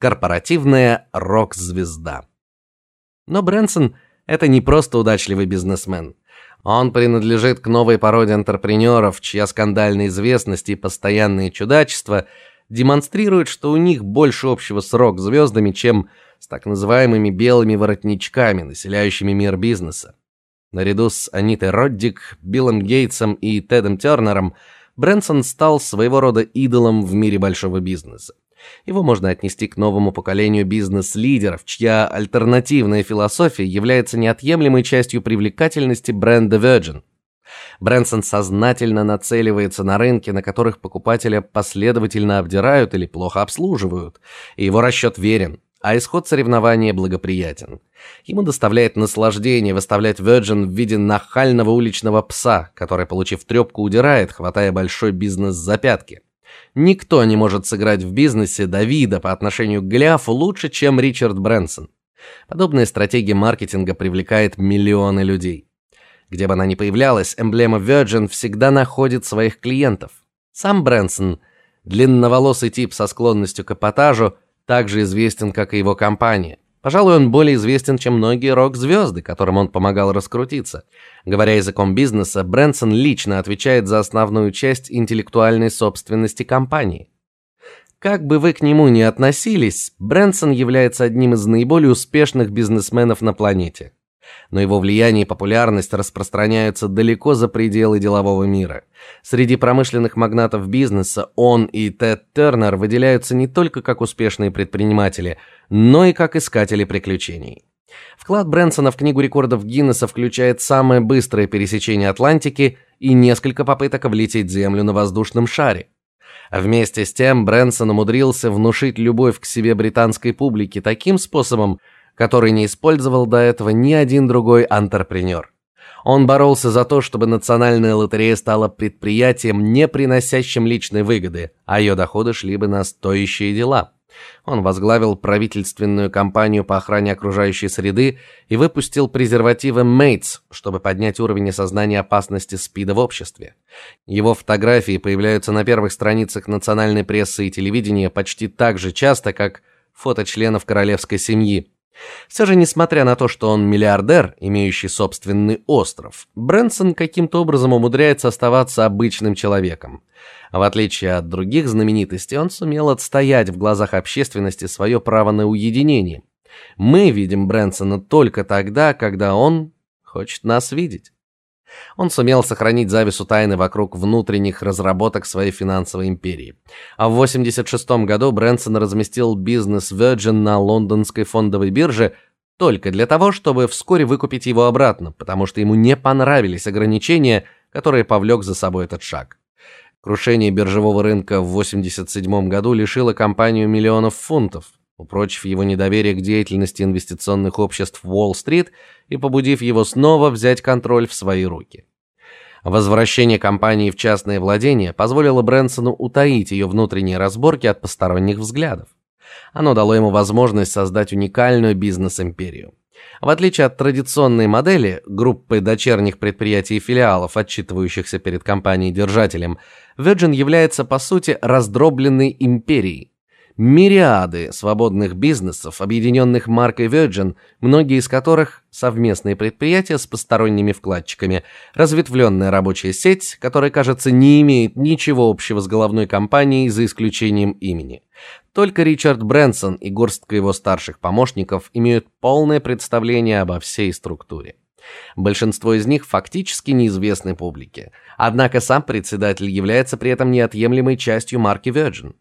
Корпоративная рок-звезда. Но Брэнсон это не просто удачливый бизнесмен. Он принадлежит к новой породе антрепренеров, чья скандальная известность и постоянные чудачества демонстрируют, что у них больше общего с рок-звездами, чем с так называемыми белыми воротничками, населяющими мир бизнеса. Наряду с Анитой Роддик, Биллом Гейтсом и Тедом Тернером Брэнсон стал своего рода идолом в мире большого бизнеса. Его можно отнести к новому поколению бизнес-лидеров, чья альтернативная философия является неотъемлемой частью привлекательности бренда Virgin. Брэнсон сознательно нацеливается на рынки, на которых покупателя последовательно обдирают или плохо обслуживают, и его расчет верен а исход соревнования благоприятен. Ему доставляет наслаждение выставлять Virgin в виде нахального уличного пса, который, получив трепку, удирает, хватая большой бизнес за пятки. Никто не может сыграть в бизнесе Давида по отношению к Голиафу лучше, чем Ричард Брэнсон. Подобная стратегия маркетинга привлекает миллионы людей. Где бы она ни появлялась, эмблема Virgin всегда находит своих клиентов. Сам Брэнсон, длинноволосый тип со склонностью к эпатажу, также известен, как и его компания. Пожалуй, он более известен, чем многие рок-звезды, которым он помогал раскрутиться. Говоря языком бизнеса, Брэнсон лично отвечает за основную часть интеллектуальной собственности компании. Как бы вы к нему ни относились, Брэнсон является одним из наиболее успешных бизнесменов на планете но его влияние и популярность распространяются далеко за пределы делового мира. Среди промышленных магнатов бизнеса он и Тед Тернер выделяются не только как успешные предприниматели, но и как искатели приключений. Вклад Брэнсона в книгу рекордов Гиннесса включает самое быстрое пересечение Атлантики и несколько попыток облететь Землю на воздушном шаре. Вместе с тем Брэнсон умудрился внушить любовь к себе британской публике таким способом, который не использовал до этого ни один другой антрепренер. Он боролся за то, чтобы национальная лотерея стала предприятием, не приносящим личной выгоды, а ее доходы шли бы на стоящие дела. Он возглавил правительственную кампанию по охране окружающей среды и выпустил презервативы Mates, чтобы поднять уровень осознания опасности СПИДа в обществе. Его фотографии появляются на первых страницах национальной прессы и телевидения почти так же часто, как фото членов королевской семьи. Все же, несмотря на то, что он миллиардер, имеющий собственный остров, Брэнсон каким-то образом умудряется оставаться обычным человеком. В отличие от других знаменитостей, он сумел отстоять в глазах общественности свое право на уединение. Мы видим Брэнсона только тогда, когда он хочет нас видеть. Он сумел сохранить завесу тайны вокруг внутренних разработок своей финансовой империи. А в 86 году Брэнсон разместил бизнес Virgin на лондонской фондовой бирже только для того, чтобы вскоре выкупить его обратно, потому что ему не понравились ограничения, которые повлек за собой этот шаг. Крушение биржевого рынка в 87 году лишило компанию миллионов фунтов, упрочив его недоверие к деятельности инвестиционных обществ Уолл-стрит и побудив его снова взять контроль в свои руки. Возвращение компании в частное владение позволило Брэнсону утаить ее внутренние разборки от посторонних взглядов. Оно дало ему возможность создать уникальную бизнес-империю. В отличие от традиционной модели группы дочерних предприятий и филиалов, отчитывающихся перед компанией-держателем, Virgin является по сути раздробленной империей, мириады свободных бизнесов, объединенных маркой Virgin, многие из которых совместные предприятия с посторонними вкладчиками, разветвленная рабочая сеть, которая, кажется, не имеет ничего общего с головной компанией за исключением имени. Только Ричард Брэнсон и горстка его старших помощников имеют полное представление обо всей структуре. Большинство из них фактически неизвестны публике. Однако сам председатель является при этом неотъемлемой частью марки Virgin.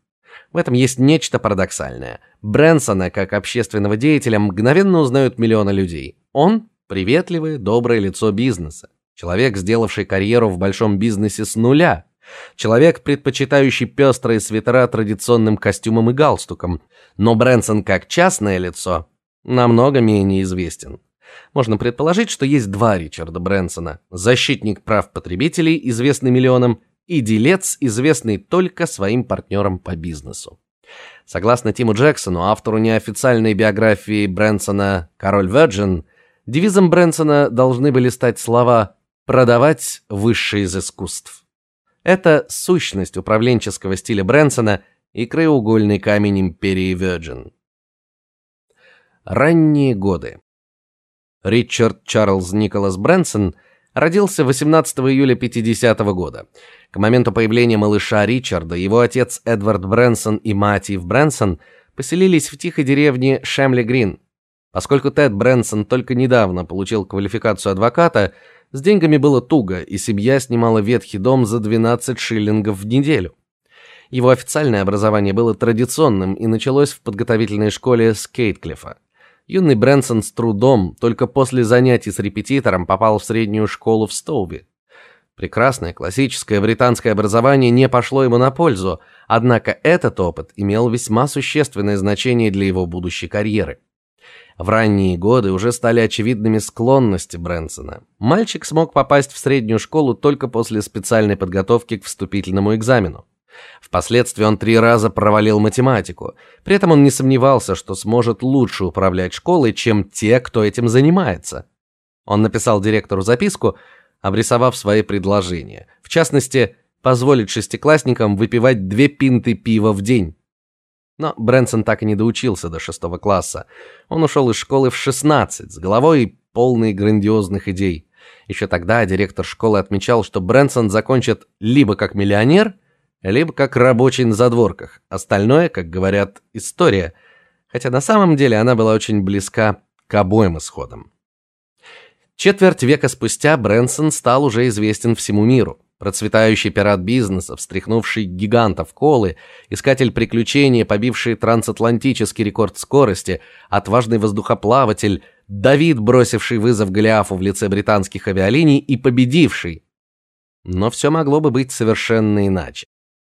В этом есть нечто парадоксальное. Брэнсона, как общественного деятеля, мгновенно узнают миллионы людей. Он приветливое, доброе лицо бизнеса. Человек, сделавший карьеру в большом бизнесе с нуля. Человек, предпочитающий пестрые свитера традиционным костюмам и галстукам. Но Брэнсон как частное лицо намного менее известен. Можно предположить, что есть два Ричарда Брэнсона: защитник прав потребителей, известный миллионам, и делец, известный только своим партнерам по бизнесу. Согласно Тиму Джексону, автору неофициальной биографии Брэнсона «Король Virgin», девизом Брэнсона должны были стать слова «продавать высшее из искусств». Это сущность управленческого стиля Брэнсона и краеугольный камень империи Virgin. Ранние годы. Ричард Чарльз Николас Брэнсон родился 18 июля 50 -го года. К моменту появления малыша Ричарда его отец Эдвард Брэнсон и мать Ив Брэнсон поселились в тихой деревне Шемли-Грин. Поскольку Тед Брэнсон только недавно получил квалификацию адвоката, с деньгами было туго, и семья снимала ветхий дом за 12 шиллингов в неделю. Его официальное образование было традиционным и началось в подготовительной школе Скейтклифа. Юный Брэнсон с трудом только после занятий с репетитором попал в среднюю школу в Стоуби. Прекрасное классическое британское образование не пошло ему на пользу, однако этот опыт имел весьма существенное значение для его будущей карьеры. В ранние годы уже стали очевидными склонности Брэнсона. Мальчик смог попасть в среднюю школу только после специальной подготовки к вступительному экзамену. Впоследствии он три раза провалил математику. При этом он не сомневался, что сможет лучше управлять школой, чем те, кто этим занимается. Он написал директору записку, обрисовав свои предложения. В частности, позволить шестиклассникам выпивать две пинты пива в день. Но Брэнсон так и не доучился до шестого класса. Он ушел из школы в 16 с головой полной грандиозных идей. Еще тогда директор школы отмечал, что Брэнсон закончит либо как миллионер, либо как рабочий на задворках. Остальное, как говорят, история. Хотя на самом деле она была очень близка к обоим исходам. Четверть века спустя Брэнсон стал уже известен всему миру. Процветающий пират бизнеса, встряхнувший гигантов колы, искатель приключений, побивший трансатлантический рекорд скорости, отважный воздухоплаватель, Давид, бросивший вызов Голиафу в лице британских авиалиний и победивший. Но все могло бы быть совершенно иначе.